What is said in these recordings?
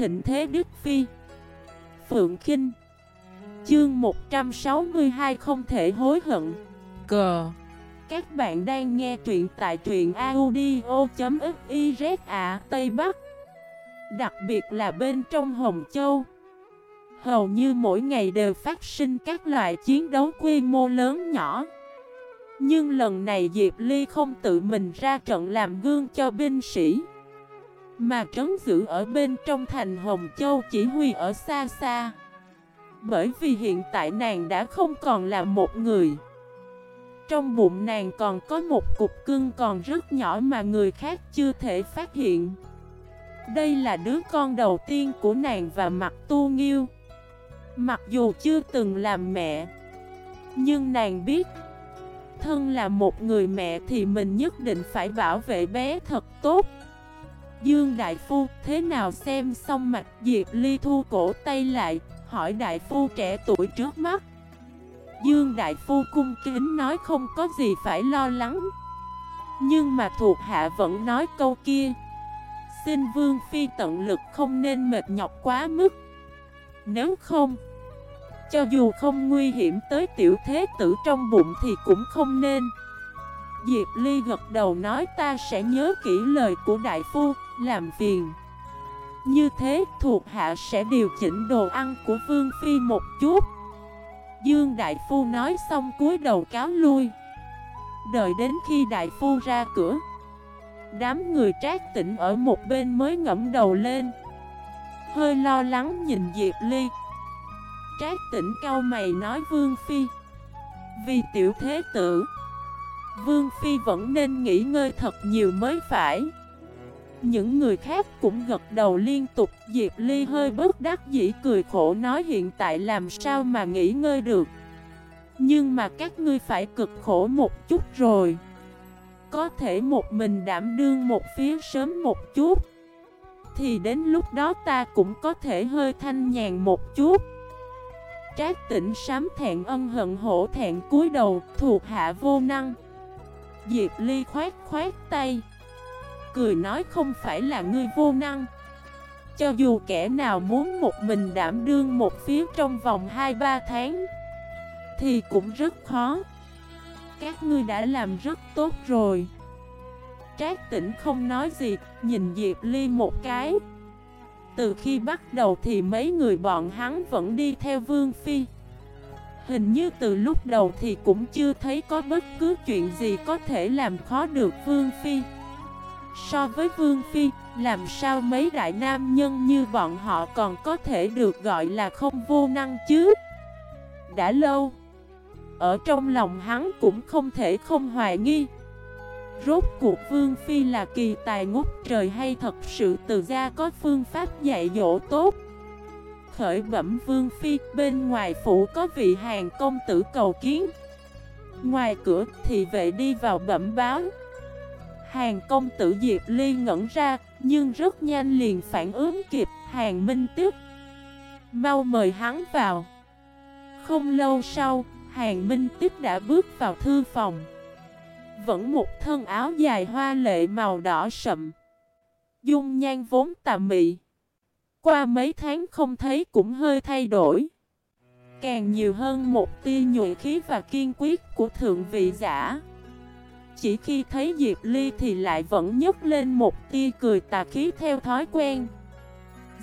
thịnh thế Đức Phi. Phượng Kinh. Chương 162 không thể hối hận. Cờ Các bạn đang nghe truyện tại truyện audio.xyz à Tây Bắc. Đặc biệt là bên trong Hồng Châu. Hầu như mỗi ngày đều phát sinh các loại chiến đấu quy mô lớn nhỏ. Nhưng lần này Diệp Ly không tự mình ra trận làm gương cho binh sĩ. Mà trấn giữ ở bên trong thành Hồng Châu chỉ huy ở xa xa. Bởi vì hiện tại nàng đã không còn là một người. Trong bụng nàng còn có một cục cưng còn rất nhỏ mà người khác chưa thể phát hiện. Đây là đứa con đầu tiên của nàng và mặt tu nghiêu. Mặc dù chưa từng làm mẹ, Nhưng nàng biết, Thân là một người mẹ thì mình nhất định phải bảo vệ bé thật tốt. Dương Đại Phu thế nào xem xong mặt Diệp Ly thu cổ tay lại Hỏi Đại Phu trẻ tuổi trước mắt. Dương Đại Phu cung kính nói không có gì phải lo lắng. Nhưng mà thuộc hạ vẫn nói câu kia. Xin Vương Phi tận lực không nên mệt nhọc quá mức. Nếu không cho dù không nguy hiểm tới tiểu thế tử trong bụng thì cũng không nên. Diệp Ly gật đầu nói ta sẽ nhớ kỹ lời của đại phu, làm phiền. Như thế thuộc hạ sẽ điều chỉnh đồ ăn của Vương Phi một chút. Dương Đại Phu nói xong cúi đầu cáo lui. Đợi đến khi Đại Phu ra cửa, Đám người trác tỉnh ở một bên mới ngẫm đầu lên. Hơi lo lắng nhìn Diệp Ly. Trác tỉnh cao mày nói Vương Phi, Vì tiểu thế tử, Vương Phi vẫn nên nghỉ ngơi thật nhiều mới phải. Những người khác cũng gật đầu liên tục. Diệp Ly hơi bất đắc dĩ cười khổ nói hiện tại làm sao mà nghỉ ngơi được. Nhưng mà các ngươi phải cực khổ một chút rồi. Có thể một mình đảm đương một phía sớm một chút. Thì đến lúc đó ta cũng có thể hơi thanh nhàn một chút. Trác tỉnh sám thẹn ân hận hổ thẹn cúi đầu, thuộc hạ vô năng. Diệp Ly khoát khoát tay. Cười nói không phải là ngươi vô năng. Cho dù kẻ nào muốn một mình đảm đương một phía trong vòng 2-3 tháng, Thì cũng rất khó. Các ngươi đã làm rất tốt rồi. Trác tỉnh không nói gì, Nhìn Diệp Ly một cái. Từ khi bắt đầu thì mấy người bọn hắn vẫn đi theo Vương Phi. Hình như từ lúc đầu thì cũng chưa thấy có bất cứ chuyện gì có thể làm khó được Vương Phi. So với Vương Phi, làm sao mấy đại nam nhân như bọn họ còn có thể được gọi là không vô năng chứ? Đã lâu Ở trong lòng hắn cũng không thể không hoài nghi. Rốt cuộc Vương Phi là kỳ tài ngút trời hay thật sự từ gia có phương pháp dạy dỗ tốt? Khởi bẩm Vương Phi bên ngoài phủ có vị hàng công tử cầu kiến. Ngoài cửa thì vệ đi vào bẩm báo. Hàng công tử Diệp Ly ngẩn ra, Nhưng rất nhanh liền phản ứng kịp, Hàng Minh Tiếp. Mau mời hắn vào. Không lâu sau, Hàng Minh Tiếp đã bước vào thư phòng. Vẫn một thân áo dài hoa lệ màu đỏ sậm. Dung nhan vốn tà mị. Qua mấy tháng không thấy cũng hơi thay đổi. Càng nhiều hơn một tia nhuệ khí và kiên quyết của thượng vị giả. Chỉ khi thấy Diệp Ly thì lại vẫn nhấc lên một tia cười tà khí theo thói quen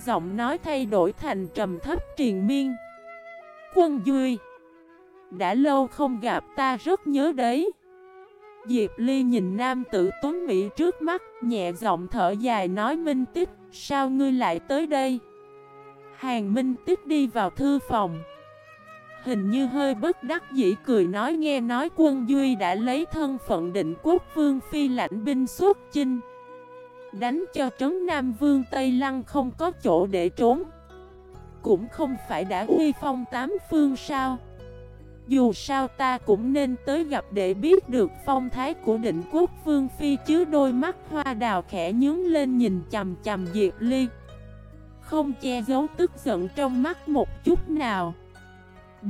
Giọng nói thay đổi thành trầm thấp triền miên Quân Duy Đã lâu không gặp ta rất nhớ đấy Diệp Ly nhìn nam tử tuấn Mỹ trước mắt, nhẹ giọng thở dài nói Minh Tích, sao ngươi lại tới đây? Hàng Minh Tích đi vào thư phòng. Hình như hơi bất đắc dĩ cười nói nghe nói quân Duy đã lấy thân phận định quốc vương phi lãnh binh xuất chinh. Đánh cho trấn Nam Vương Tây Lăng không có chỗ để trốn. Cũng không phải đã uy phong tám phương sao. Dù sao ta cũng nên tới gặp để biết được phong thái của định quốc vương phi chứ đôi mắt hoa đào khẽ nhướng lên nhìn chầm chầm Diệp Ly Không che giấu tức giận trong mắt một chút nào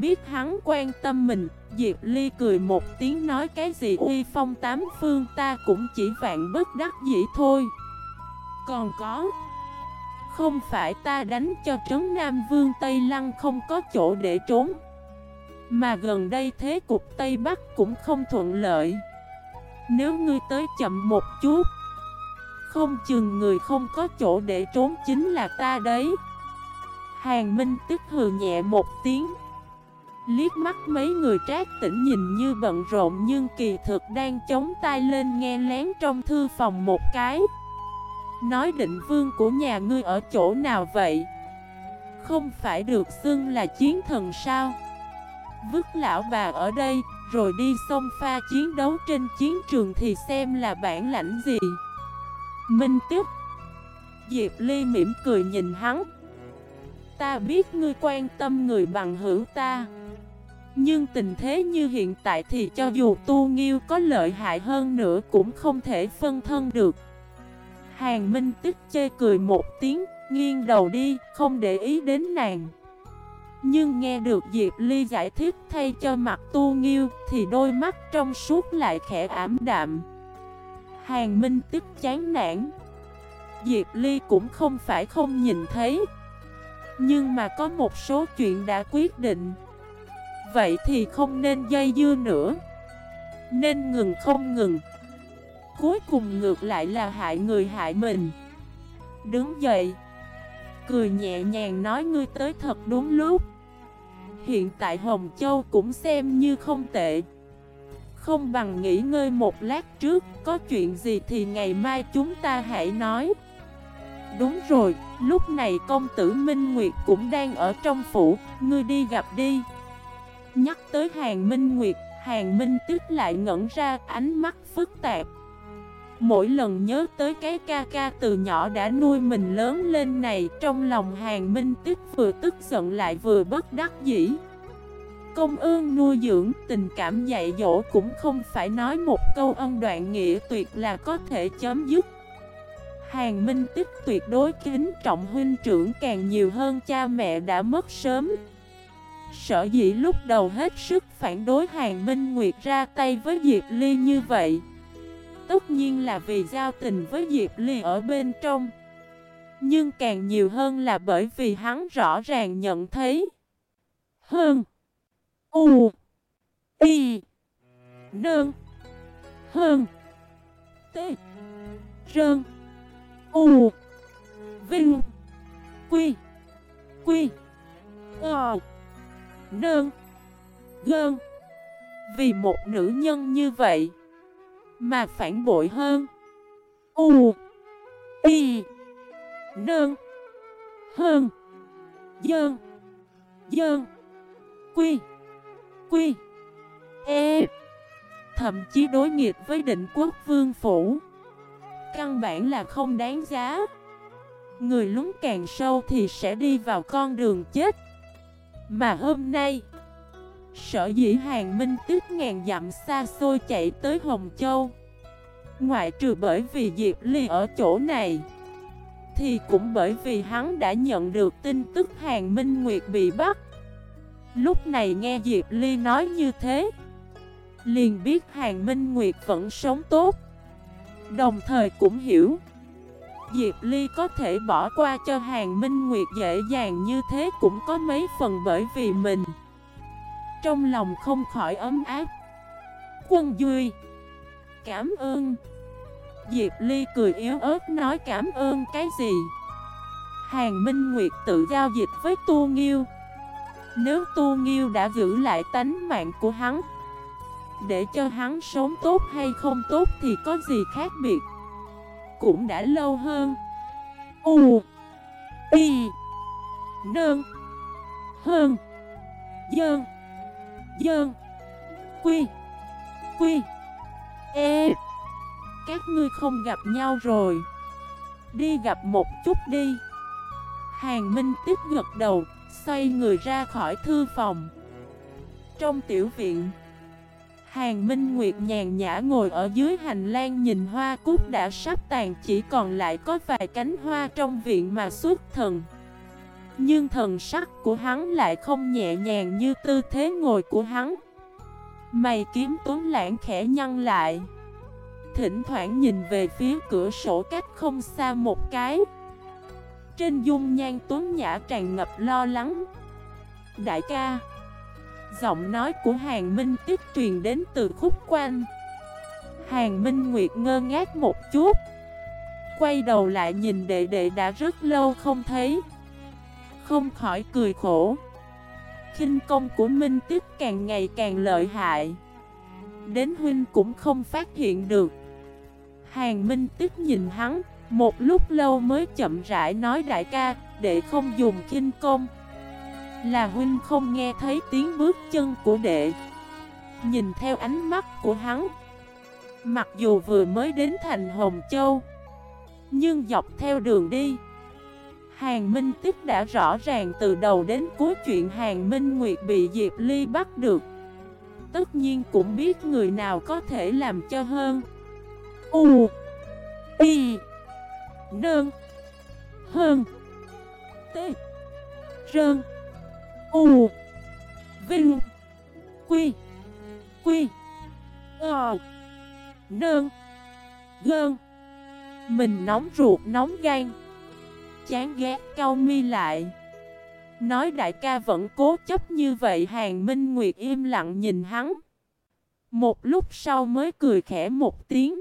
Biết hắn quan tâm mình, Diệp Ly cười một tiếng nói cái gì uy phong tám phương ta cũng chỉ vạn bất đắc dĩ thôi. Còn có Không phải ta đánh cho trấn Nam Vương Tây Lăng không có chỗ để trốn Mà gần đây thế cục Tây Bắc cũng không thuận lợi. Nếu ngươi tới chậm một chút Không chừng người không có chỗ để trốn chính là ta đấy. Hàng Minh tức hừ nhẹ một tiếng. Liếc mắt mấy người trác tỉnh nhìn như bận rộn nhưng kỳ thực đang chống tay lên nghe lén trong thư phòng một cái Nói định vương của nhà ngươi ở chỗ nào vậy? Không phải được xưng là chiến thần sao? Vứt lão bà ở đây, rồi đi xông pha chiến đấu trên chiến trường thì xem là bản lãnh gì? Minh tiếp Diệp Ly mỉm cười nhìn hắn Ta biết ngươi quan tâm người bằng hữu ta nhưng tình thế như hiện tại thì cho dù tu nghiêu có lợi hại hơn nữa cũng không thể phân thân được Hàng Minh tức chê cười một tiếng, nghiêng đầu đi, không để ý đến nàng. Nhưng nghe được Diệp Ly giải thích thay cho mặt tu nghiêu thì đôi mắt trong suốt lại khẽ ảm đạm. Hàng Minh tức chán nản. Diệp Ly cũng không phải không nhìn thấy. Nhưng mà có một số chuyện đã quyết định. Vậy thì không nên dây dưa nữa. Nên ngừng không ngừng. Cuối cùng ngược lại là hại người hại mình. Đứng dậy. Cười nhẹ nhàng nói ngươi tới thật đúng lúc. Hiện tại Hồng Châu cũng xem như không tệ. Không bằng nghỉ ngơi một lát trước Có chuyện gì thì ngày mai chúng ta hãy nói. Đúng rồi, lúc này công tử Minh Nguyệt cũng đang ở trong phủ Ngươi đi gặp đi. Nhắc tới hàng Minh Nguyệt, Hàng Minh tức lại ngẩn ra, ánh mắt phức tạp. Mỗi lần nhớ tới cái ca ca từ nhỏ đã nuôi mình lớn lên này, Trong lòng hàng minh tức vừa tức giận lại vừa bất đắc dĩ. Công ơn nuôi dưỡng, tình cảm dạy dỗ cũng không phải nói một câu ân đoạn nghĩa tuyệt là có thể chấm dứt. Hàng minh tích tuyệt đối kính trọng huynh trưởng, càng nhiều hơn cha mẹ đã mất sớm. Sở dĩ lúc đầu hết sức phản đối hàng minh nguyệt ra tay với Diệp Ly như vậy. Tất nhiên là vì giao tình với Diệp Ly ở bên trong. Nhưng càng nhiều hơn là bởi vì hắn rõ ràng nhận thấy. Hơn U. Y Nương. Hơn T. Rơn. U. Vinh. Quy. Quy. Ờ. Nương. Gơn Vì một nữ nhân như vậy mà phản bội hơn. U. Y Nương. Hơn. Dơn. Dơn. Quy. Quy. E. Thậm chí đối nghịch với định quốc vương phủ. Căn bản là không đáng giá. Người lúng càng sâu thì sẽ đi vào con đường chết. Mà hôm nay, Sở dĩ hàng minh tức ngàn dặm xa xôi chạy tới Hồng Châu, Ngoại trừ bởi vì Diệp Ly ở chỗ này, Thì cũng bởi vì hắn đã nhận được tin tức hàng minh nguyệt bị bắt. Lúc này nghe Diệp Ly nói như thế, Liền biết hàng minh nguyệt vẫn sống tốt, Đồng thời cũng hiểu Diệp Ly có thể bỏ qua cho hàng minh nguyệt dễ dàng như thế cũng có mấy phần bởi vì mình. Trong lòng không khỏi ấm áp. Quân Duy. Cảm ơn. Diệp Ly cười yếu ớt nói cảm ơn cái gì? Hàng Minh Nguyệt tự giao dịch với Tu Nghiêu. Nếu Tu Nghiêu đã giữ lại tánh mạng của hắn, Để cho hắn sống tốt hay không tốt thì có gì khác biệt? Cũng đã lâu hơn. U Y Nơn, Hơn, Dơn Dơn, Quy Quy E. Các ngươi không gặp nhau rồi. Đi gặp một chút đi. Hàng Minh tiếp gật đầu, Xoay người ra khỏi thư phòng. Trong tiểu viện Hàng Minh Nguyệt nhàn nhã ngồi ở dưới hành lang nhìn hoa cúc đã sắp tàn, Chỉ còn lại có vài cánh hoa trong viện mà xuất thần. Nhưng thần sắc của hắn lại không nhẹ nhàng như tư thế ngồi của hắn. Mày kiếm tuấn lãng khẽ nhăn lại. Thỉnh thoảng nhìn về phía cửa sổ cách không xa một cái. Trên dung nhan tuấn nhã tràn ngập lo lắng. Đại ca Giọng nói của Hàng Minh tiếp truyền đến từ khúc quanh. Hàng Minh Nguyệt ngơ ngác một chút. Quay đầu lại nhìn đệ đệ đã rất lâu không thấy. Không khỏi cười khổ. Khinh công của Minh Tiếp càng ngày càng lợi hại. Đến huynh cũng không phát hiện được. Hàng Minh Tiếp nhìn hắn, Một lúc lâu mới chậm rãi nói đại ca, Đệ không dùng khinh công. Là huynh không nghe thấy tiếng bước chân của đệ. Nhìn theo ánh mắt của hắn, Mặc dù vừa mới đến thành Hồng Châu, Nhưng dọc theo đường đi, Hàng Minh Tích đã rõ ràng từ đầu đến cuối chuyện Hàng Minh Nguyệt bị Diệp Ly bắt được. Tất nhiên cũng biết người nào có thể làm cho hơn. U Y Nương Hơn, T, Rơn. U, Vinh, Quy Quy Ờ Nương Gơn. Mình nóng ruột, nóng gan, Chán ghét, cau mi lại. Nói đại ca vẫn cố chấp như vậy, Hàng Minh Nguyệt im lặng nhìn hắn. Một lúc sau mới cười khẽ một tiếng.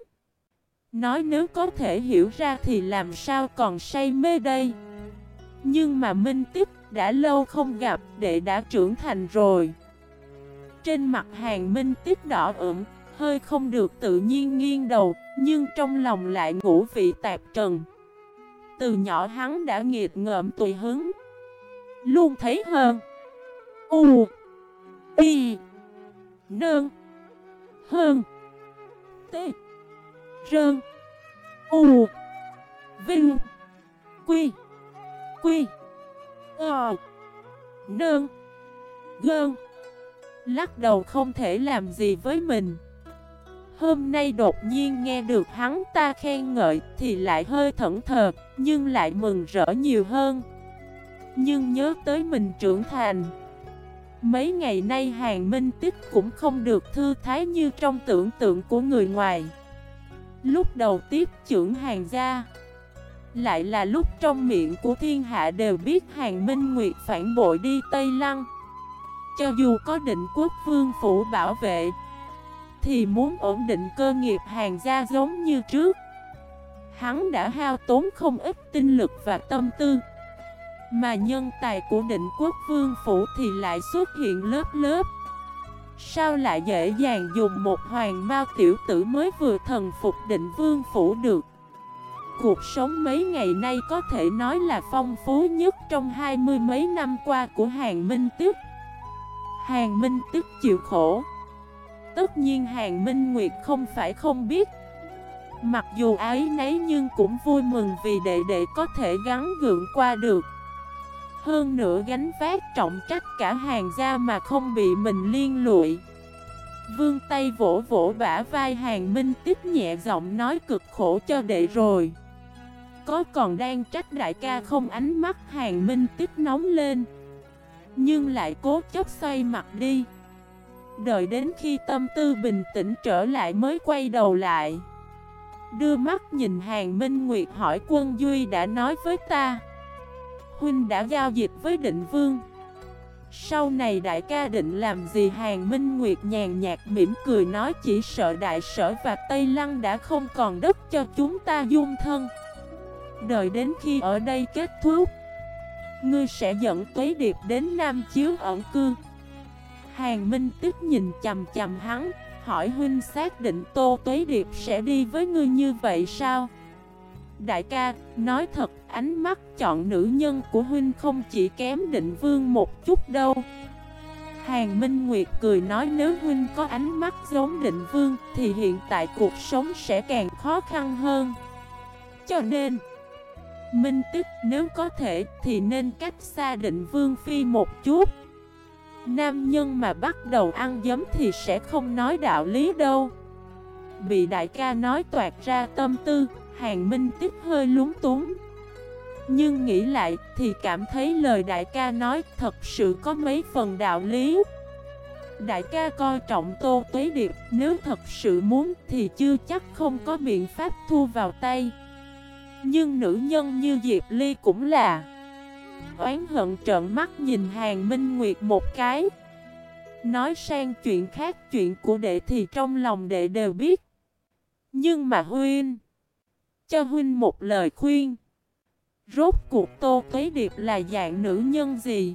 Nói nếu có thể hiểu ra thì làm sao còn say mê đây? Nhưng mà Minh Tiếp đã lâu không gặp đệ đã trưởng thành rồi. Trên mặt hàng Minh Tiếp đỏ ửng, Hơi không được tự nhiên nghiêng đầu, Nhưng trong lòng lại ngủ vị tạp trần. Từ nhỏ hắn đã nghiệt ngợm tùy hứng. Luôn thấy hơn. U. Y Nương Hơn. T. Rơn. U. Vinh. Quy. Quy. Ờ. Nương. Gơn. Lắc đầu không thể làm gì với mình. Hôm nay đột nhiên nghe được hắn ta khen ngợi thì lại hơi thẫn thờ, Nhưng lại mừng rỡ nhiều hơn. Nhưng nhớ tới mình trưởng thành. Mấy ngày nay hàng minh tích cũng không được thư thái như trong tưởng tượng của người ngoài. Lúc đầu tiếp trưởng hàng gia lại là lúc trong miệng của thiên hạ đều biết hàng minh nguyệt phản bội đi Tây Lăng. Cho dù có định quốc vương phủ bảo vệ, Thì muốn ổn định cơ nghiệp hàng gia giống như trước. Hắn đã hao tốn không ít tinh lực và tâm tư, Mà nhân tài của định quốc vương phủ thì lại xuất hiện lớp lớp. Sao lại dễ dàng dùng một hoàng mao tiểu tử mới vừa thần phục định vương phủ được? Cuộc sống mấy ngày nay có thể nói là phong phú nhất trong hai mươi mấy năm qua của Hàng Minh Tức Hàng Minh Tức chịu khổ. Tất nhiên Hàng Minh Nguyệt không phải không biết. Mặc dù ái nấy nhưng cũng vui mừng vì đệ đệ có thể gắn gượng qua được. Hơn nữa gánh vác trọng trách cả hàng gia mà không bị mình liên lụy. Vương tay vỗ vỗ bả vai hàng minh tiếp nhẹ giọng nói cực khổ cho đệ rồi. Có còn đang trách đại ca không? Ánh mắt hàng minh tích nóng lên. Nhưng lại cố chấp xoay mặt đi. Đợi đến khi tâm tư bình tĩnh trở lại mới quay đầu lại. Đưa mắt nhìn hàng minh nguyệt hỏi quân Duy đã nói với ta. Huynh đã giao dịch với định vương. Sau này đại ca định làm gì? Hàng Minh Nguyệt nhàn nhạt mỉm cười nói chỉ sợ đại sở và Tây Lăng đã không còn đất cho chúng ta dung thân. Đợi đến khi ở đây kết thúc Ngươi sẽ dẫn Tuế Điệp đến Nam Chiếu ẩn cư. Hàng Minh tức nhìn chầm chầm hắn Hỏi huynh xác định Tô Tuế Điệp sẽ đi với ngươi như vậy sao? Đại ca, nói thật, ánh mắt chọn nữ nhân của huynh không chỉ kém định vương một chút đâu. Hàng Minh Nguyệt cười nói nếu huynh có ánh mắt giống định vương thì hiện tại cuộc sống sẽ càng khó khăn hơn. Cho nên, Minh Tích nếu có thể thì nên cách xa định vương phi một chút. Nam nhân mà bắt đầu ăn giấm thì sẽ không nói đạo lý đâu. Bị đại ca nói toạt ra tâm tư, Hàng Minh Tích hơi lúng túng. Nhưng nghĩ lại thì cảm thấy lời đại ca nói thật sự có mấy phần đạo lý. Đại ca coi trọng Tô Tuế Điệp, Nếu thật sự muốn thì chưa chắc không có biện pháp thu vào tay. Nhưng nữ nhân như Diệp Ly cũng là Oán hận trợn mắt nhìn Hàng Minh Nguyệt một cái. Nói sang chuyện khác, chuyện của đệ thì trong lòng đệ đều biết. Nhưng mà Huynh, Cho Huynh một lời khuyên. Rốt cuộc Tô Tuế Điệp là dạng nữ nhân gì?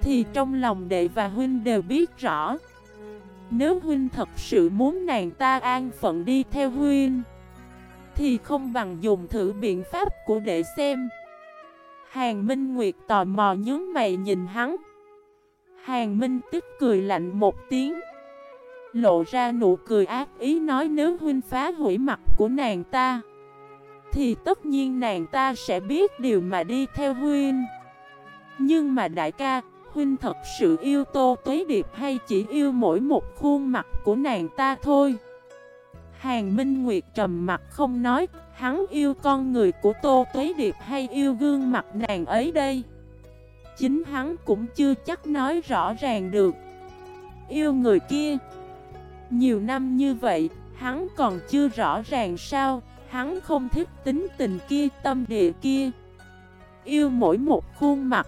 Thì trong lòng đệ và Huynh đều biết rõ. Nếu Huynh thật sự muốn nàng ta an phận đi theo Huynh thì không bằng dùng thử biện pháp của đệ xem. Hàng Minh Nguyệt tò mò nhướng mày nhìn hắn. Hàng Minh tức cười lạnh một tiếng. Lộ ra nụ cười ác ý nói nếu huynh phá hủy mặt của nàng ta Thì tất nhiên nàng ta sẽ biết điều mà đi theo huynh. Nhưng mà đại ca, huynh thật sự yêu Tô Tuế Điệp hay chỉ yêu mỗi một khuôn mặt của nàng ta thôi? Hàng Minh Nguyệt trầm mặt không nói, Hắn yêu con người của Tô Tuế Điệp hay yêu gương mặt nàng ấy đây? Chính hắn cũng chưa chắc nói rõ ràng được. Yêu người kia? Nhiều năm như vậy, Hắn còn chưa rõ ràng sao, Hắn không thích tính tình kia, tâm địa kia. Yêu mỗi một khuôn mặt.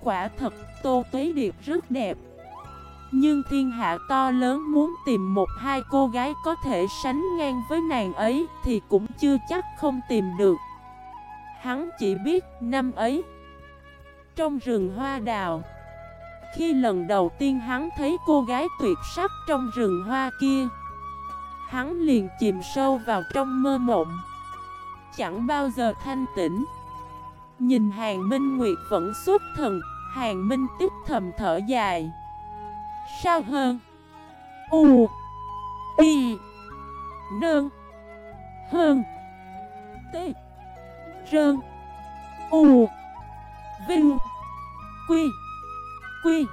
Quả thật, Tô Tuế Điệp rất đẹp. Nhưng thiên hạ to lớn muốn tìm một hai cô gái có thể sánh ngang với nàng ấy Thì cũng chưa chắc không tìm được. Hắn chỉ biết năm ấy. Trong rừng hoa đào, Khi lần đầu tiên hắn thấy cô gái tuyệt sắc trong rừng hoa kia, Hắn liền chìm sâu vào trong mơ mộng. Chẳng bao giờ thanh tĩnh. Nhìn hàng minh nguyệt vẫn suốt thần, Hàng minh tiếp thầm thở dài. Sao hơn? U Y Nương Hơn. T Rơn U, Vinh, Quy Quy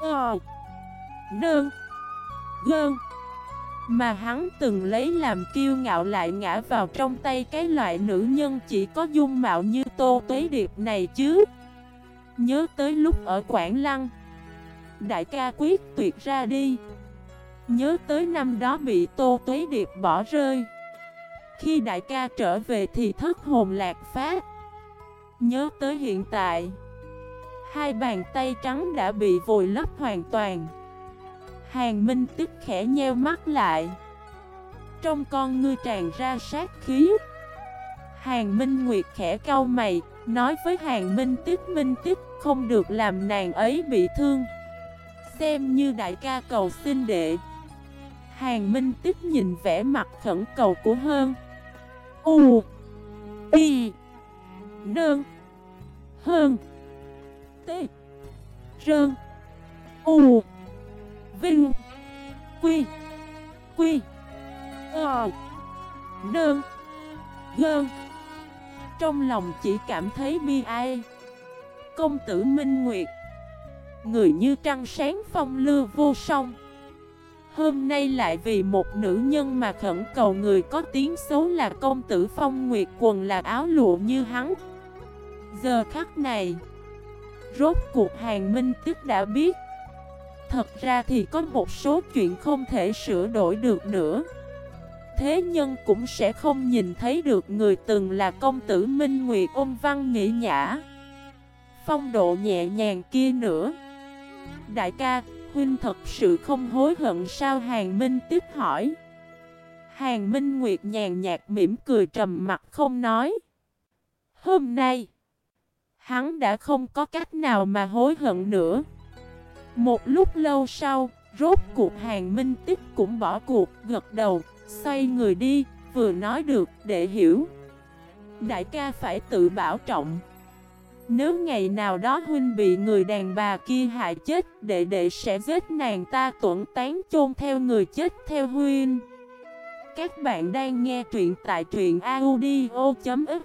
Ờ Nơn Gơn Mà hắn từng lấy làm kiêu ngạo lại ngã vào trong tay cái loại nữ nhân chỉ có dung mạo như tô tuế điệp này chứ? Nhớ tới lúc ở Quảng Lăng Đại ca quyết tuyệt ra đi. Nhớ tới năm đó bị tô tuế điệp bỏ rơi. Khi đại ca trở về thì thất hồn lạc phát Nhớ tới hiện tại, Hai bàn tay trắng đã bị vùi lấp hoàn toàn. Hàng Minh tức khẽ nheo mắt lại. Trong con ngươi tràn ra sát khí. Hàng Minh Nguyệt khẽ cau mày, Nói với Hàng Minh Tích Minh Tích Không được làm nàng ấy bị thương. Xem như đại ca cầu xin đệ. Hàng Minh Tích nhìn vẻ mặt khẩn cầu của hơn. U Y Nương Hơn, T, Rơn, U, Vinh, Quy Quy Ờ Nơn, Gơn. Trong lòng chỉ cảm thấy bi ai. Công tử Minh Nguyệt Người như trăng sáng phong lưu vô song. Hôm nay lại vì một nữ nhân mà khẩn cầu người có tiếng xấu là công tử Phong Nguyệt quần là áo lụa như hắn. Giờ khắc này, Rốt cuộc hàng minh tức đã biết. Thật ra thì có một số chuyện không thể sửa đổi được nữa. Thế nhân cũng sẽ không nhìn thấy được người từng là công tử Minh Nguyệt ôn văn nghĩ nhã. Phong độ nhẹ nhàng kia nữa. Đại ca, huynh thật sự không hối hận sao Hàng Minh tiếp hỏi. Hàng Minh Nguyệt nhàn nhạt mỉm cười trầm mặt không nói. Hôm nay Hắn đã không có cách nào mà hối hận nữa. Một lúc lâu sau Rốt cuộc hàng minh tích cũng bỏ cuộc Gật đầu Xoay người đi Vừa nói được để hiểu. Đại ca phải tự bảo trọng. Nếu ngày nào đó huynh bị người đàn bà kia hại chết, Đệ đệ sẽ giết nàng ta tuẩn tán chôn theo người chết theo huynh. Các bạn đang nghe truyện tại truyện audio.fif